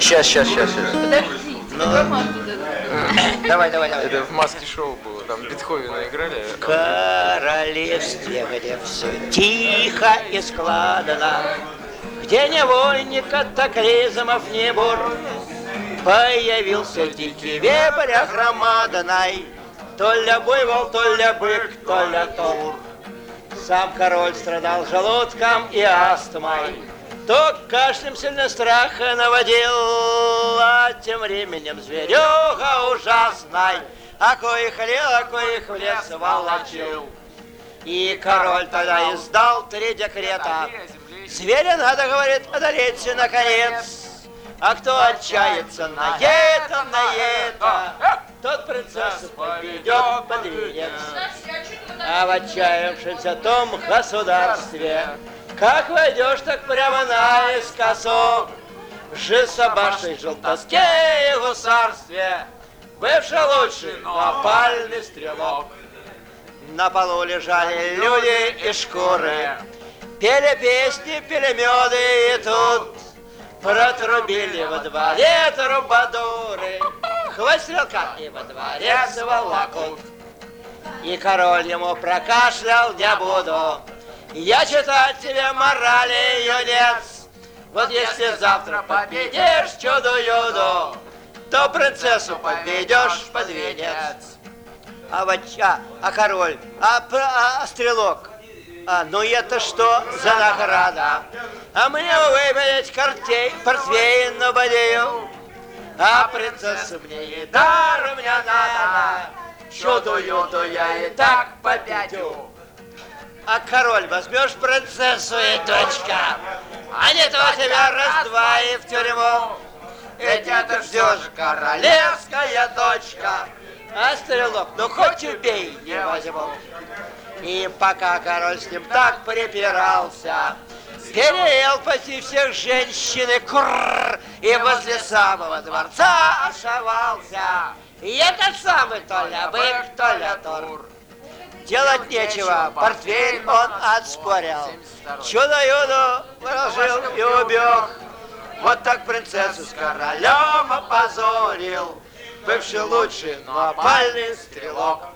Сейчас, сейчас, сейчас, сейчас. Подожди. Давай, давай, давай. Это в маске шоу было, там Бетховена играли. В королевстве, где все тихо и складно, Где невольник катаклизмов не бур, Появился дикий вепрь громадный, То ли буйвол, то ли бык, то ли тур. Сам король страдал желудком и астмой, То кашлем сильно страха наводил, А тем временем зверюга ужасной, А коих лел, а коих в лес волочил. И король тогда издал три декрета. Зверя надо, говорит, одолеть наконец. А кто отчается на это, на это, тот принцессу поведет под венец. А в отчаявшемся том государстве, как войдешь, так прямо наискосок, Же собашей желтоске и гусарстве, бывший лучший, но опальный стрелок. На полу лежали люди и шкуры, Пели песни, пели меды, и тут Протрубили во дворе трубадуры, Хвост стрелка и во дворец волокут. И король ему прокашлял, не буду. Я читать тебе морали, юнец. Вот если завтра победишь чудо-юду, То принцессу поведешь под венец. А, вот, а, а король, а, а, а стрелок? А, ну это что за награда? А мне выпить картей, портвейн на бодею. А принцессу мне и даром не надо. Чудо-юду я и так победю. А король, возьмешь принцессу и дочка, а не то тебя раз-два и в тюрьму. Ведь это же королевская дочка. А стрелок, ну хоть убей, не возьму. И пока король с ним так припирался, Переел почти всех женщин и курр, И возле самого дворца ошивался. И этот самый то ли бык, то ли тур. Делать нечего, портфель он отспорил. Чудо-юду положил и убег. Вот так принцессу с королем опозорил. Бывший лучший, но опальный стрелок.